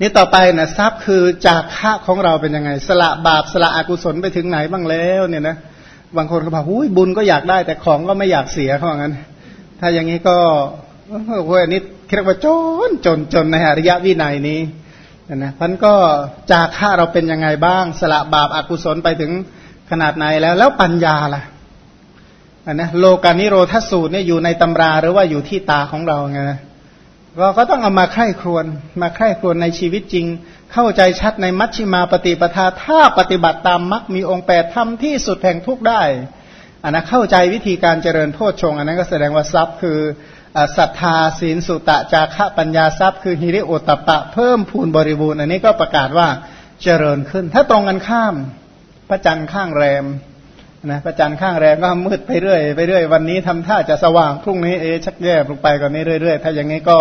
นี่ต่อไปนะทรัพย์คือจากค่าของเราเป็นยังไง สละบาปสละอกุศลไปถึงไหนบ้างแล้วเนี่ยนะบางคนก็บอกหุ้ยบุญก็อยากได้ แต่ของก็ไม่อยากเสียเขาบอกงั้น ถ้าอย่างนี้ก็โอ้โหอันนี้เรียกว่าจนจนจนในอริยวินัยนี้นะพันก็จากค่าเราเป็นยังไงบ้าง สละบาปอากุศลไปถึงขนาดไหนแล้ว แล้วปัญญาล่ะนะโลกานิโรธสูตรเนี่ยอยู่ในตำราหรือว่าอยู่ที่ตาของเราไง เราก็ต้องเอามาใคร่ครวญมาใคร่ครวญในชีวิตจริง เข้าใจชัดในมัชชิมาปฏิปทาถ้าปฏิบัติตามมัคมีองค์แปดทำที่สุดแห่งทุกได้อันนะเข้าใจวิธีการเจริญโพชฌงอันนั้นก็แสดงว่าทรัพย์คือศรัทธาศีลสุตะจาระปัญญาทรัพย์คือฮิริโอตปะ เพิ่มพูนบริบูรณ์ อันนี้ก็ประกาศว่าเจริญขึ้น ถ้าตรงกันข้าม พระจันทร์ข้างแรม นะพระจันทร์ข้างแรมก็มืดไปเรื่อยไปเรื่อยวันนี้ทำท่าจะสว่างพรุ่งนี้เอชักแย่ลงไปกว่านี้เรื่อยๆถ้าอย่างนี้ก็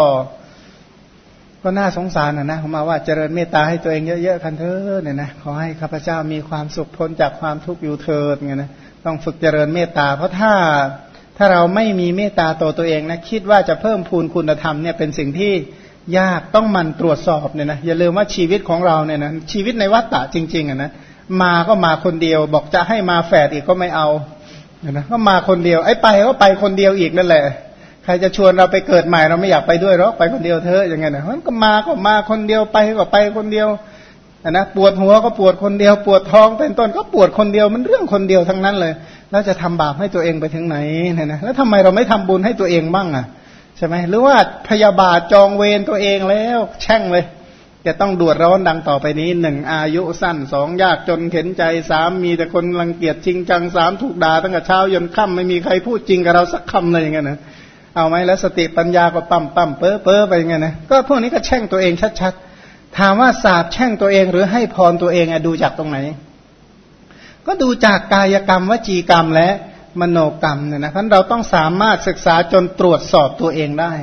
ก็น่าสงสารนะนะผมมาว่าเจริญเมตตาให้ตัวเองเยอะๆกันเถอะเนี่ยนะขอให้ข้าพเจ้ามีความสุขพ้นจากความทุกข์อยู่เถิดไงนะต้องฝึกเจริญเมตตา เพราะถ้าถ้าเราไม่มีเมตตาต่อตัวเองนะคิดว่าจะเพิ่มพูนคุณธรรมเนี่ยเป็นสิ่งที่ยากต้องมันตรวจสอบเนี่ยนะอย่าลืมว่าชีวิตของเราเนี่ยนะชีวิตในวัฏฏะจริงๆอะนะ มาก็มาคนเดียว บอกจะให้มาแฝดอีกก็ไม่เอานะก็มาคนเดียวไอ้ไปก็ไปคนเดียวอีกนั่นแหละ ใครจะชวนเราไปเกิดใหม่เราไม่อยากไปด้วยหรอกไปคนเดียวเธออย่างเงี้ยนะมันก็มาก็มาคนเดียวไปก็ไปคนเดียวนะปวดหัวก็ปวดคนเดียว ปวดท้องเป็นต้นก็ปวดคนเดียวมันเรื่องคนเดียวทั้งนั้นเลย แล้วจะทำบาปให้ตัวเองไปถึงไหนเนี่ยนะแล้วทำไมเราไม่ทำบุญให้ตัวเองบ้างอะใช่ไหมหรือว่าพยาบาทจองเวรตัวเองแล้ว แช่งเลย จะต้องดวดร้อนดังต่อไปนี้หนึ่งอายุสั้นสองยากจนเข็นใจสามมีแต่คนรังเกียจจริงจังสามถูกด่าตั้งแต่เช้ายันค่ำไม่มีใครพูดจริงกับเราสักคำเลยอย่างเงี้ยนะเอาไหมแล้วสติปัญญาก็ปั๊มปั๊มเป้อเป้อไปอย่างเงี้ยนะก็พวกนี้ก็แช่งตัวเองชัดๆ ถามว่าสาบแช่งตัวเองหรือให้พรตัวเองอะดูจากตรงไหน ก็ดูจากกายกรรมวจีกรรมและมโนกรรมเนี่ยนะท่านเราต้องสามารถศึกษาจนตรวจสอบตัวเองได้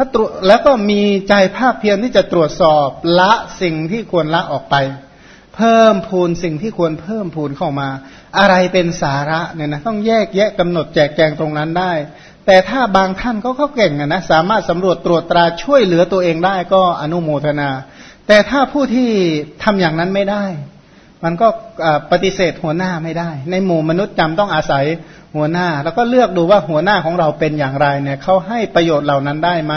ถ้าตรวจแล้วก็มีใจภาคเพียรที่จะตรวจสอบละสิ่งที่ควรละออกไป เพิ่มพูนสิ่งที่ควรเพิ่มพูนเข้ามา อะไรเป็นสาระเนี่ยนะต้องแยกแยะกำหนดแจกแจงตรงนั้นได้ แต่ถ้าบางท่านก็เขาเก่งนะสามารถสำรวจตรวจตราช่วยเหลือตัวเองได้ก็อนุโมทนา แต่ถ้าผู้ที่ทำอย่างนั้นไม่ได้ มันก็ปฏิเสธหัวหน้าไม่ได้ ในหมู่มนุษย์จำต้องอาศัย หัวหน้าแล้วก็เลือกดูว่าหัวหน้าของเราเป็นอย่างไรเนี่ยเขาให้ประโยชน์เหล่านั้นได้ไหม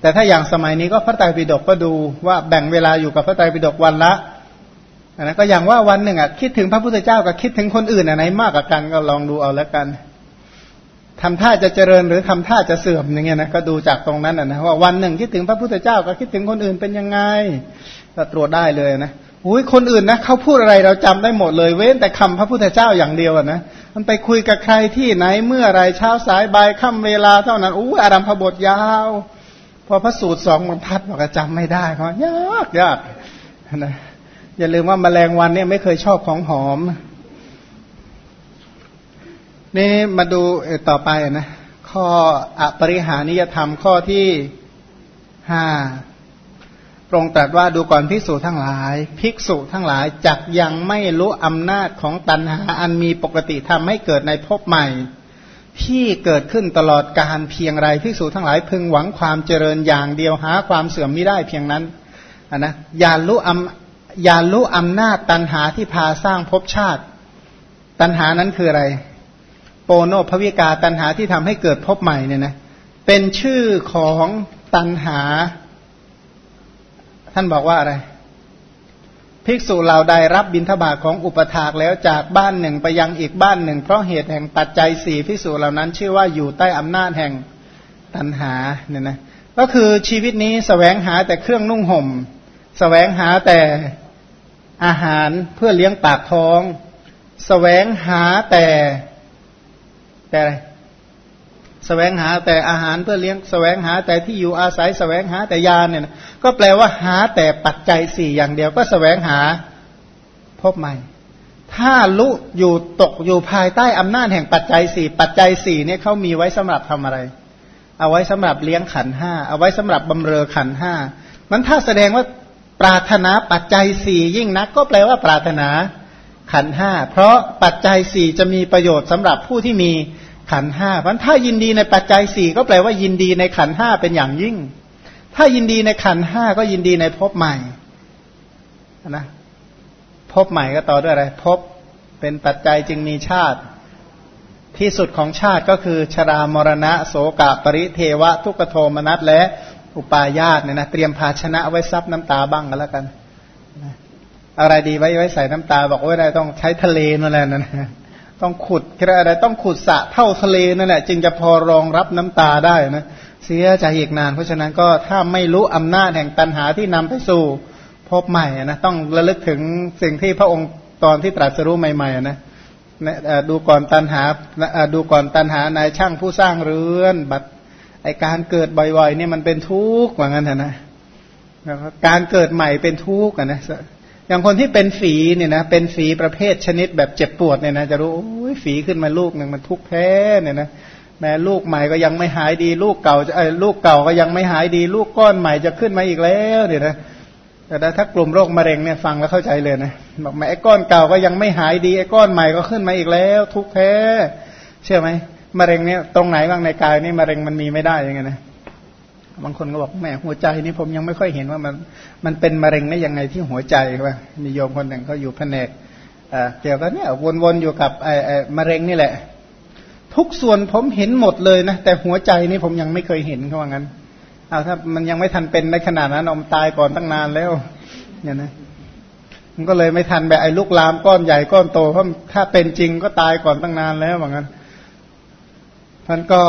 แต่ถ้าอย่างสมัยนี้ก็พระไตรปิฎกก็ดูว่าแบ่งเวลาอยู่กับพระไตรปิฎกวันละนะก็อย่างว่าวันหนึ่งอะคิดถึงพระพุทธเจ้ากับคิดถึงคนอื่นไหนมากกว่ากันก็ลองดูเอาแล้วกันทำท่าจะเจริญหรือทำท่าจะเสื่อมอย่างเงี้ยนะก็ดูจากตรงนั้นนะว่าวันหนึ่งคิดถึงพระพุทธเจ้ากับคิดถึงคนอื่นเป็นยังไงก็ตรวจได้เลยนะ อุ้ยคนอื่นนะเขาพูดอะไรเราจำได้หมดเลย เว้นแต่คำพระพุทธเจ้าอย่างเดียวนะมันไปคุยกับใครที่ไหนเมื่อไรเช้าสายบ่ายค่ำเวลาเท่านั้นอู้อารัมพบทยาวพอพระสูตรสองบรรทัดบอกจำไม่ได้เพราะยากยากนะอย่าลืมว่าแมลงวันเนี่ยไม่เคยชอบของหอม นี่มาดูต่อไปนะ ข้ออปริหานิยธรรมข้อที่ห้า ระองค์ตรัสว่าดูก่อนภิกษุทั้งหลาย ภิกษุทั้งหลายจักยังไม่รู้อำนาจของตัณหาอันมีปกติทำให้เกิดในภพใหม่ ที่เกิดขึ้นตลอดการเพียงไรภิกษุทั้งหลายพึงหวังความเจริญอย่างเดียวหาความเสื่อมไม่ได้เพียงนั้นนนะอย่ารู้อำอย่ารู้อำนาจตัณหาที่พาสร้างภพชาติ ตัณหานั้นคืออะไร โปโนภวิกาตัณหาที่ทำให้เกิดภพใหม่เนี่ยนะเป็นชื่อของตัณหา ท่านบอกว่าอะไร ภิกษุเหล่าใดรับบิณฑบาตของอุปถากแล้วจากบ้านหนึ่งไปยังอีกบ้านหนึ่ง เพราะเหตุแห่งปัจจัยสี่ภิกษุเหล่านั้น ชื่อว่าอยู่ใต้อำนาจแห่งตัณหาเนี่ยนะก็คือชีวิตนี้สแสวงหาแต่เครื่องนุ่งห่มสแสวงหาแต่อาหารเพื่อเลี้ยงปากท้องสแสวงหาแต่ แต่อะไรแสวงหาแต่อาหารเพื่อเลี้ยงแสวงหาแต่ที่อยู่อาศัยแสวงหาแต่ยาเนี่ย ก็แปลว่าหาแต่ปัจจัยสี่อย่างเดียวก็แสวงหาพบใหม่ ถ้าลุอยู่ตกอยู่ภายใต้อำนาจแห่งปัจจัยสี่ปัจจัยสี่เนี่ยเขามีไว้สำหรับทำอะไร เอาไว้สำหรับเลี้ยงขันห้าเอาไว้สำหรับบำเรอขันห้ามันถ้าแสดงว่าปรารถนาปัจจัยสี่ยิ่งนัก ก็แปลว่าปรารถนาขันห้าเพราะปัจจัยสี่จะมีประโยชน์สำหรับผู้ที่มีขันห้าเพราะถ้ายินดีในปัจจัยสี่ก็แปลว่ายินดีในขันห้าเป็นอย่างยิ่ง ถ้ายินดีในขันห้าก็ยินดีในภพใหม่นะพบใหม่ก็ต่อด้วยอะไรพบเป็นปัจจัยจึงมีชาติ ที่สุดของชาติก็คือชรามรณะโสกะปริเทวะ ทุกโทมนัสและอุปาญาตเนี่ยนะเตรียมภาชนะไว้ซับน้ำตาบ้างกันแล้วกันอะไรดีไว้ไว้ใส่น้ำตา บอกว่าอะไรต้องใช้ทะเลนั่นแหละนะต้องขุดอะไรต้องขุดสะเท่าทะเลนั่นแหละจึงจะพอรองรับน้ำตาได้นะ เสียใจอีกนาน เพราะฉะนั้นก็ถ้าไม่รู้อำนาจแห่งตันหาที่นำไปสู่พบใหม่นะต้องระลึกถึงสิ่งที่พระองค์ตอนที่ตรัสรู้ใหม่ๆนะดูก่อนตันหาดูก่อนตันหานายช่างผู้สร้างเรือน บัดไอการเกิดบ่อยๆนี่มันเป็นทุกข์ว่างั้นนะการเกิดใหม่เป็นทุกข์นะอย่างคนที่เป็นฝีเนี่ยนะเป็นฝีประเภทชนิดแบบเจ็บปวดเนี่ยนะจะรู้โอ้ยฝีขึ้นมาลูกหนึ่งมันทุกข์แท้เนี่ยนะ แม้ลูกใหม่ก็ยังไม่หายดี ลูกเก่าจะไอ้ลูกเก่าก็ยังไม่หายดี ลูกก้อนใหม่จะขึ้นมาอีกแล้วเนี่ยนะแต่ถ้ากลุ่มโรคมะเร็งเนี่ยฟังแล้วเข้าใจเลยนะบอกแม่ไอ้ก้อนเก่าก็ยังไม่หายดีไอ้ก้อนใหม่ก็ขึ้นมาอีกแล้ว ทุกแท้ เชื่อไหมมะเร็งเนี่ยตรงไหนบ้างในกายนี่มะเร็งมันมีไม่ได้ยังไงนะบางคนก็บอกแม่หัวใจนี่ผมยังไม่ค่อยเห็นว่ามันมันเป็นมะเร็งได้ยังไงที่หัวใจว่ามีโยมคนหนึ่งเขาอยู่แผนกเกี่ยวกับเนี่ยวนๆอยู่กับไอ้มะเร็งนี่แหละ ทุกส่วนผมเห็นหมดเลยนะ แต่หัวใจนี่ผมยังไม่เคยเห็นเขาว่างั้นเอาถ้ามันยังไม่ทันเป็นในขนาดนั้นอมตายก่อนตั้งนานแล้วเนี่ยนะมันก็เลยไม่ทันแบบไอ้ลูกลามก้อนใหญ่ก้อนโตเพราะถ้าเป็นจริงก็ตายก่อนตั้งนานแล้วเหมือนกันท่านก็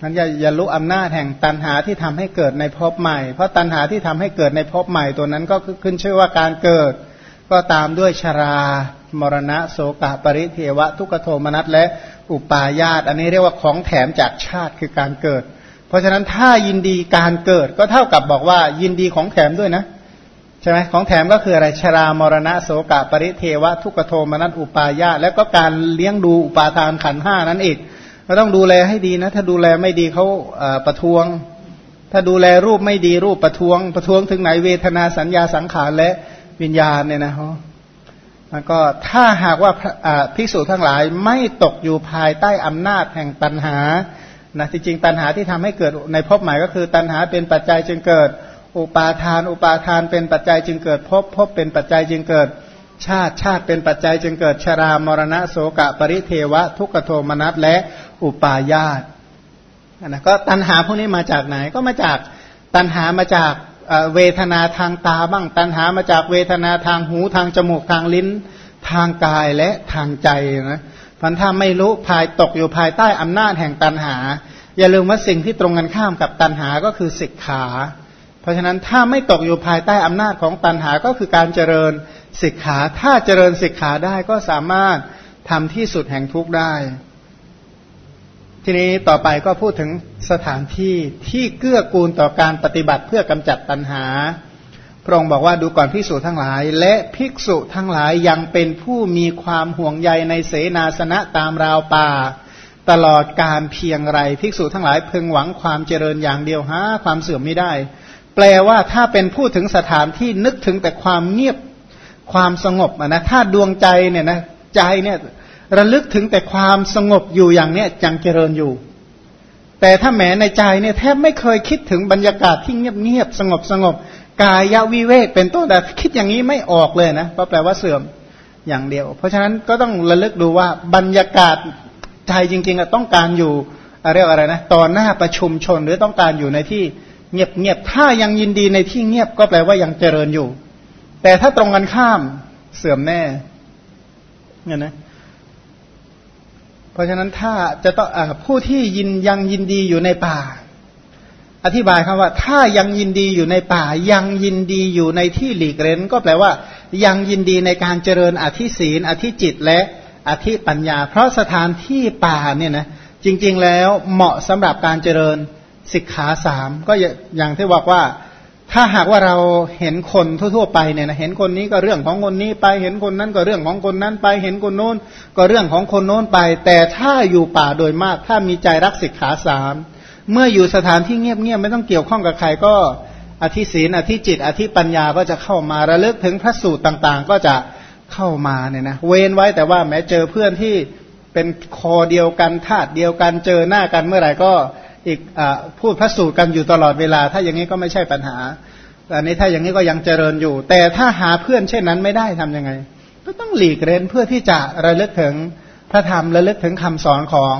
ท่านอย่าอย่ารู้อำนาจแห่งตันหาที่ทำให้เกิดในภพใหม่ เพราะตันหาที่ทำให้เกิดในภพใหม่ตัวนั้นก็ขึ้นชื่อว่าการเกิด ก็ตามด้วยชรา มรณะโสกะปริเทวะ ทุกโทมนัสและ อุปาญาตอันนี้เรียกว่าของแถมจากชาติคือการเกิด เพราะฉะนั้นถ้ายินดีการเกิดก็เท่ากับบอกว่ายินดีของแถมด้วยนะใช่ไหมของแถมก็คืออะไรชรามรณะโสกะปริเทวะทุกโทมนัสอุปาญาตแล้วก็การเลี้ยงดูอุปาทานขันห้านั้นอีกก็ต้องดูแลให้ดีนะ ถ้าดูแลไม่ดีเขาประท้วง ถ้าดูแลรูปไม่ดีรูปประท้วง ประท้วงถึงไหนเวทนาสัญญาสังขารและวิญญาณเนี่ยนะฮะ แล้วก็ถ้าหากว่าภิกษุทั้งหลายไม่ตกอยู่ภายใต้อำนาจแห่งตัณหานะจริงๆตัณหาที่ทำให้เกิดในภพใหม่ก็คือตัณหาเป็นปัจจัยจึงเกิด อุปาทาน อุปาทานเป็นปัจจัยจึงเกิดภพภพเป็นปัจจัยจึงเกิด ชาติชาติเป็นปัจจัยจึงเกิดชรามรณะโสกะปริเทวะ ทุกโทมนัสและอุปาญาตนะก็ตัณหาพวกนี้มาจากไหนก็มาจากตัณหามาจาก เวทนาทางตาบ้าง ตัณหามาจากเวทนาทางหูทางจมูกทางลิ้น ทางกายและทางใจนะพันถ้าไม่รู้ภายตกอยู่ภายใต้อำนาจแห่งตัณหา อย่าลืมว่าสิ่งที่ตรงกันข้ามกับตัณหาก็คือสิกขา เพราะฉะนั้นถ้าไม่ตกอยู่ภายใต้อำนาจของตัณหาก็คือการเจริญสิกขา ถ้าเจริญสิกขาได้ก็สามารถทำที่สุดแห่งทุกข์ได้ ทีนี้ต่อไปก็พูดถึงสถานที่ที่เกื้อกูลต่อการปฏิบัติเพื่อกำจัดตัณหา พระองค์บอกว่าดูก่อนภิกษุทั้งหลาย และภิกษุทั้งหลายยังเป็นผู้มีความห่วงใยในเสนาสนะตามราวป่า ตลอดการเพียงไรภิกษุทั้งหลายพึงหวังความเจริญอย่างเดียวหาความเสื่อมไม่ได้ แปลว่าถ้าเป็นพูดถึงสถานที่นึกถึงแต่ความเงียบความสงบนะถ้าดวงใจเนี่ยนะใจเนี่ย ระลึกถึงแต่ความสงบอยู่อย่างเนี้ยจังเจริญอยู่ แต่ถ้าแหมในใจเนี่ยแทบไม่เคยคิดถึงบรรยากาศที่เงียบเงียบสงบสงบกายวิเวกเป็นต้นแต่คิดอย่างนี้ไม่ออกเลยนะเพราะแปลว่าเสื่อมอย่างเดียว เพราะฉะนั้นก็ต้องระลึกดูว่าบรรยากาศใจจริงๆต้องการอยู่เรียกอะไรนะตอนหน้าประชุมชนหรือต้องการอยู่ในที่เงียบเงียบถ้ายังยินดีในที่เงียบก็แปลว่ายังเจริญอยู่ แต่ถ้าตรงกันข้ามเสื่อมแน่เนี่ยนะ เพราะฉะนั้นถ้าจะต้องอผู้ที่ยินยังยินดีอยู่ในป่า อธิบายคำว่า ถ้ายังยินดีอยู่ในป่า ยังยินดีอยู่ในที่หลีกเร้น ก็แปลว่า ยังยินดีในการเจริญอธิศีลอธิจิตและอธิปัญญา เพราะสถานที่ป่าเนี่ยนะจริง ๆแล้วเหมาะสำหรับการเจริญสิกขาสามก็อย่างที่บอกว่า ถ้าหากว่าเราเห็นคนทั่วๆไปเนี่ยนะเห็นคนนี้ก็เรื่องของคนนี้ไป เห็นคนนั้นก็เรื่องของคนนั้นไป เห็นคนโน้น ก็เรื่องของคนโน้นไป แต่ถ้าอยู่ป่าโดยมาก ถ้ามีใจรักศิกขาสามเมื่ออยู่สถานที่เงียบๆไม่ต้องเกี่ยวข้องกับใครก็อธิศีนอธิจิต อธิปัญญาก็จะเข้ามาระลึกถึงพระสูตรต่างๆ ก็จะเข้ามาเนี่ยนะเว้นไว้แต่ว่าแม้เจอเพื่อนที่เป็นคอเดียวกันธาตุเดียวกันเจอหน้ากันเมื่อไหร่ก็ อีกอพูดพระสูตรกันอยู่ตลอดเวลา ถ้าอย่างนี้ก็ไม่ใช่ปัญหาอันนี้ถ้าอย่างนี้ก็ยังเจริญอยู่ แต่ถ้าหาเพื่อนเช่นนั้นไม่ได้ทํำยังไง ก็ต้องหลีกเล่นเพื่อที่จะระลึกถึงพระธรรมระลึกถึงคำสอนของ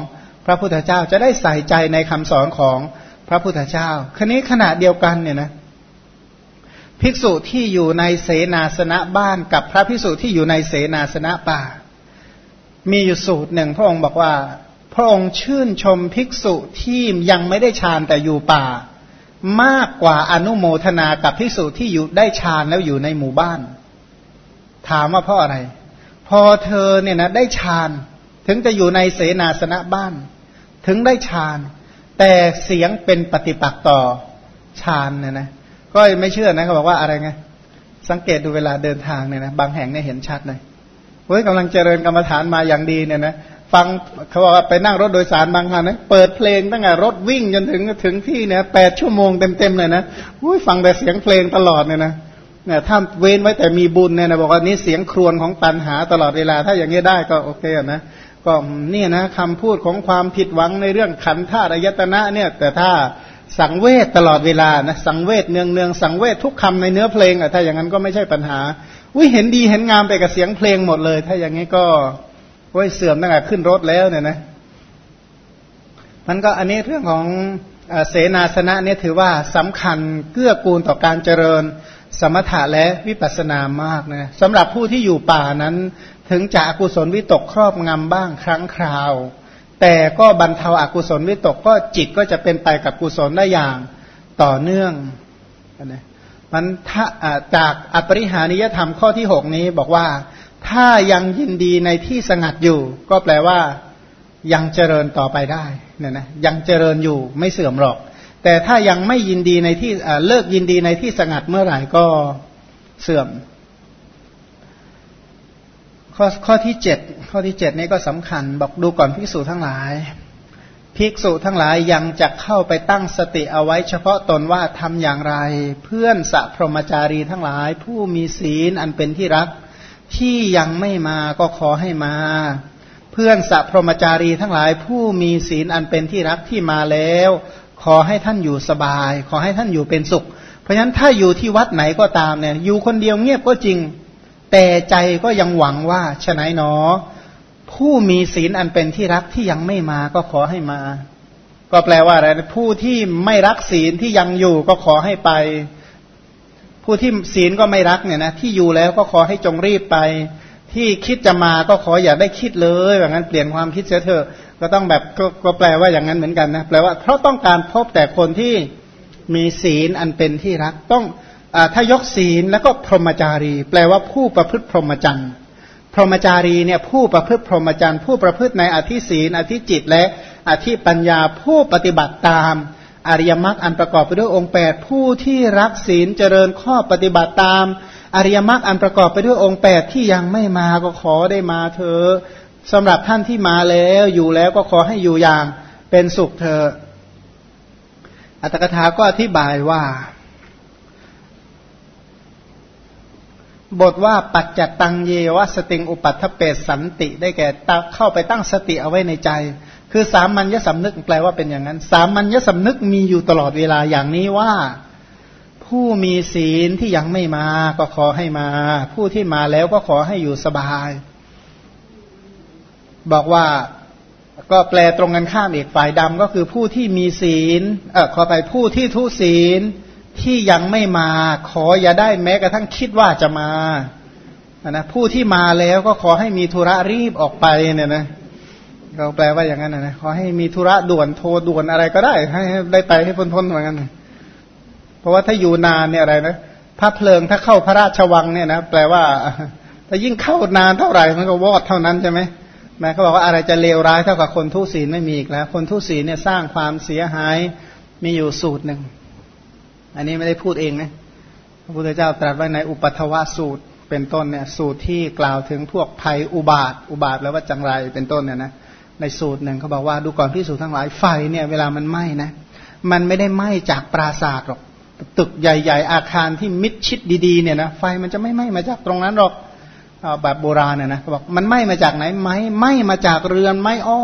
พระพุทธเจ้าจะได้ใส่ใจในคำสอนของพระพุทธเจ้าคนี้ขณะเดียวกันเนี่ยนะภิกษุที่อยู่ในเสนาสนะบ้านกับพระภิกษุที่อยู่ในเสนาสนะป่า มีอยู่สูตรหนึ่งพระองค์บอกว่า พระองค์ชื่นชมภิกษุที่ยังไม่ได้ฌานแต่อยู่ป่า มากกว่าอนุโมทนากับภิกษุที่อยู่ได้ฌานแล้วอยู่ในหมู่บ้าน ถามว่าเพราะอะไร พอเธอเนี่ยนะได้ฌานถึงจะอยู่ในเสนาสนะบ้าน ถึงได้ฌานแต่เสียงเป็นปฏิปักษ์ต่อฌานเนี่ยนะก็ไม่เชื่อนะเขาบอกว่าอะไรไงสังเกตดูเวลาเดินทางเนี่ยนะบางแห่งเนี่ยเห็นชัดเลยเฮ้ยกำลังเจริญกรรมฐานมาอย่างดีเนี่ยนะ ฟังเขาบอกว่าไปนั่งรถโดยสารบางคันนะเปิดเพลงตั้งแต่รถวิ่งจนถึงถึงที่เนี่ยแปดชั่วโมงเต็มๆเลยนะอุ้ยฟังแต่เสียงเพลงตลอดเนี่ยนะเนี่ยถ้าเว้นไว้แต่มีบุญเนี่ยนะบอกว่านี่เสียงครวญของตันหาตลอดเวลา ถ้าอย่างนี้ได้ก็โอเคนะก็นี่นะคำพูดของความผิดหวังในเรื่องขันธ์ธาตุอายตนะเนี่ย แต่ถ้าสังเวชตลอดเวลานะสังเวชเนืองเนืองสังเวชทุกคำในเนื้อเพลงอะถ้าอย่างนั้นก็ไม่ใช่ปัญหาวิเห็นดีเห็นงามไปกับเสียงเพลงหมดเลย ถ้าอย่างนี้ก็ ว้ยเสื่อมตั้งแต่ขึ้นรถแล้วเนี่ยนะมันก็อันนี้เรื่องของเสนาสนะเนี่ยถือว่าสำคัญเกื้อกูลต่อการเจริญสมถะและวิปัสสนามากนะสำหรับผู้ที่อยู่ป่านั้น ถึงจะอกุศลวิตกครอบงำบ้างครั้งคราว แต่ก็บรรเทาอากุศลวิตกก็จิตก็จะเป็นไปกับกุศลได้อย่างต่อเนื่องนะมันถ้าจากอปริหานิยธรรมข้อที่หกนี้บอกว่า ถ้ายังยินดีในที่สงัดอยู่ ก็แปลว่ายังเจริญต่อไปได้เนี่ยนะยังเจริญอยู่ไม่เสื่อมหรอก แต่ถ้ายังไม่ยินดีในที่เลิกยินดีในที่สงัดเมื่อไหร่ก็เสื่อม ข้อข้อที่เจ็ดข้อที่เจ็ดนี้ก็สำคัญ บอกดูก่อนภิกษุทั้งหลายภิกษุทั้งหลายยังจะเข้าไปตั้งสติเอาไว้เฉพาะตนว่าทำอย่างไร เพื่อนสัพรมจารีทั้งหลาย ผู้มีศีลอันเป็นที่รัก ที่ยังไม่มาก็ขอให้มา เพื่อนสัพรมจารีทั้งหลายผู้มีศีลอันเป็นที่รักที่มาแล้ว ขอให้ท่านอยู่สบาย ขอให้ท่านอยู่เป็นสุข เพราะฉะนั้นถ้าอยู่ที่วัดไหนก็ตามเนี่ยอยู่คนเดียวเงียบก็จริง แต่ใจก็ยังหวังว่าฉะไหนหนอ ผู้มีศีลอันเป็นที่รักที่ยังไม่มาก็ขอให้มา ก็แปลว่าอะไรผู้ที่ไม่รักศีลที่ยังอยู่ก็ขอให้ไป ผู้ที่ศีลก็ไม่รักเนี่ยนะที่อยู่แล้วก็ขอให้จงรีบไป ที่คิดจะมาก็ขออย่าได้คิดเลยแบบนั้นเปลี่ยนความคิดเสียเถอะก็ต้องแบบกก็แปลว่าอย่างนั้นเหมือนกันนะแปลว่าเพราะต้องการพบแต่คนที่มีศีลอันเป็นที่รักต้องอถ้ายกศีลแล้วก็พรหมจารี แปลว่าผู้ประพฤติพรหมจรรย์พรหมจารีเนี่ยผู้ประพฤติพรหมจรรย์ผู้ประพฤติในอธิศีลอธิจิตและอธิปัญญาผู้ปฏิบัติตาม อริยมรรคอันประกอบไปด้วยองค์แปดผู้ที่รักศีลเจริญข้อปฏิบัติตาม อริยมรรคอันประกอบไปด้วยองค์แปดที่ยังไม่มาก็ขอได้มาเถอะสำหรับท่านที่มาแล้วอยู่แล้วก็ขอให้อยู่อย่างเป็นสุขเธออัตถกถาก็อธิบายว่า บทว่าปัจจตังเยวสติงอุปัฏฐเปสสันติ ได้แก่เข้าไปตั้งสติเอาไว้ในใจ คือสามัญญสำนึกแปลว่าเป็นอย่างนั้น สามัญญสำนึกมีอยู่ตลอดเวลาอย่างนี้ว่า ผู้มีศีลที่ยังไม่มาก็ขอให้มา ผู้ที่มาแล้วก็ขอให้อยู่สบาย บอกว่าก็แปลตรงกันข้ามอีกฝ่ายดำก็คือผู้ที่มีศีลเออขอไปผู้ที่ทุศีลที่ยังไม่มา ขออย่าได้แม้กระทั่งคิดว่าจะมานะผู้ที่มาแล้วก็ขอให้มีธุระรีบออกไปเนี่ยนะ เราแปลว่าอย่างนั้นนะขอให้มีธุระด่วนโทรด่วนอะไรก็ได้ ให้ได้ไปให้พ้นๆเหมือนกันเพราะว่าถ้าอยู่นานเนี่ยอะไรนะพระเพลิงถ้าเข้าพระราชวังเนี่ยนะแปลว่าถ้ายิ่งเข้านานเท่าไหร่มันก็วอดเท่านั้นใช่ไหมแม้เขาบอกว่าอะไรจะเลวร้ายเท่ากับคนทุศีลไม่มีอีกแล้ว คนทุศีลเนี่ยสร้างความเสียหายมีอยู่สูตรหนึ่ง อันนี้ไม่ได้พูดเองนะพระพุทธเจ้าตรัสไว้ในอุปัทวสูตรเป็นต้นเนี่ยสูตรที่กล่าวถึงพวกภัยอุบาท อุบาทแล้วว่าจังไรเป็นต้นเนี่ยนะ ในสูตรหนึ่งเขาบอกว่าดูก่อนพิสูจน์ทั้งหลายไฟเนี่ยเวลามันไหม้นะ มันไม่ได้ไหม้จากปราศาสตร์หรอก ตึกใหญ่ ๆ อาคารที่มิดชิดดีๆเนี่ยนะไฟมันจะไม่ไหม้มาจากตรงนั้นหรอกแบบโบราณน่ยนะเขาบอกมันไหม้มาจากไหนไหมไหม้มาจากเรือนไม้อ้อ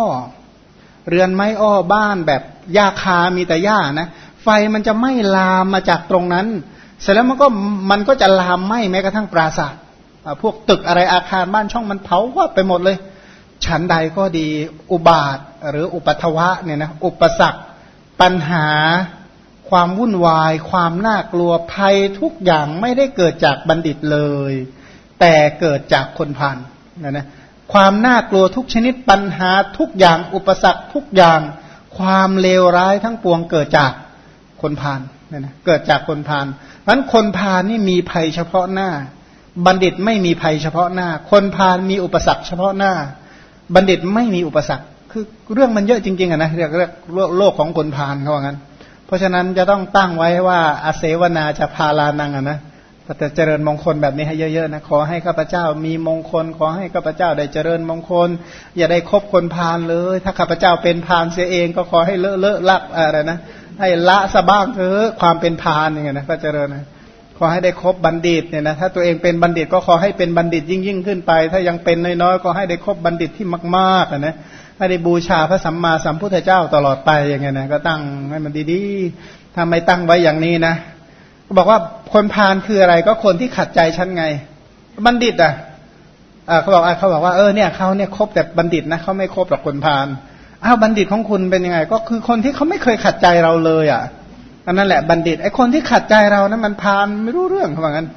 เรือนไม้อ้อบ้านแบบหญ้าคามีแต่หญ้านะไฟมันจะไหม้ลามมาจากตรงนั้น เสร็จแล้วมันก็มันก็จะลามไหม้แม้กระทั่งปราสาทพวกตึกอะไรอาคารบ้านช่องมันเผาว่าไปหมดเลย ฉันใดก็ดีอุบาทหรืออุปัทวะเนี่ยนะอุปสรรคปัญหา ความวุ่นวาย ความน่ากลัวภัยทุกอย่างไม่ได้เกิดจากบัณฑิตเลย แต่เกิดจากคนผ่านนะนะความน่ากลัวทุกชนิดปัญหาทุกอย่างอุปสรรคทุกอย่าง ความเลวร้ายทั้งปวงเกิดจากคนผ่านเนี่ยนะเกิดจากคนผ่านเพราะนั้นคนผ่านนี่มีภัยเฉพาะหน้า บัณฑิตไม่มีภัยเฉพาะหน้า คนผ่านมีอุปสรรคเฉพาะหน้า บัณฑิตไม่มีอุปสรรค คือเรื่องมันเยอะจริงๆอะนะเรียกเรียกโลกของคนผ่านเขาว่างั้น เพราะฉะนั้นจะต้องตั้งไว้ว่าอาเสวนาจะพาลานังอะนะแต่เจริญมงคลแบบนี้ให้เยอะๆนะขอให้ข้าพเจ้ามีมงคล ขอให้ข้าพเจ้าได้เจริญมงคล อย่าได้คบคนพาลเลย ถ้าข้าพเจ้าเป็นพาลเสียเองก็ขอให้เลอะเลอะลักอะไรนะให้ละสะบ้างเถอะความเป็นพาลอย่างเงี้ยนะก็เจริญนะ ขอให้ได้คบบัณฑิตเนี่ยนะถ้าตัวเองเป็นบัณฑิตก็ขอให้เป็นบัณฑิตยิ่งยิ่งขึ้นไป ถ้ายังเป็นน้อยๆก็ให้ได้คบบัณฑิตที่มากๆนะให้ได้บูชาพระสัมมาสัมพุทธเจ้าตลอดไปอย่างเงี้ยนะก็ตั้งให้มันดีๆถ้าไมตั้งไว้อย่างนี้นะบอกว่าคนพาลคืออะไรก็คนที่ขัดใจฉันไง บัณฑิตอะเขาบอกเขาบอกว่าเออเนี่ยเขาเนี่ยคบแต่บัณฑิตนะเขาไม่คบหรอกคนพาลอ้าวบัณฑิตของคุณเป็นยังไง ก็คือคนที่เขาไม่เคยขัดใจเราเลยอะ นนั้นแหละบัณฑิตไอ้คนที่ขัดใจเรานะั้นมันพานไม่รู้เรื่องเขาบอกงั้น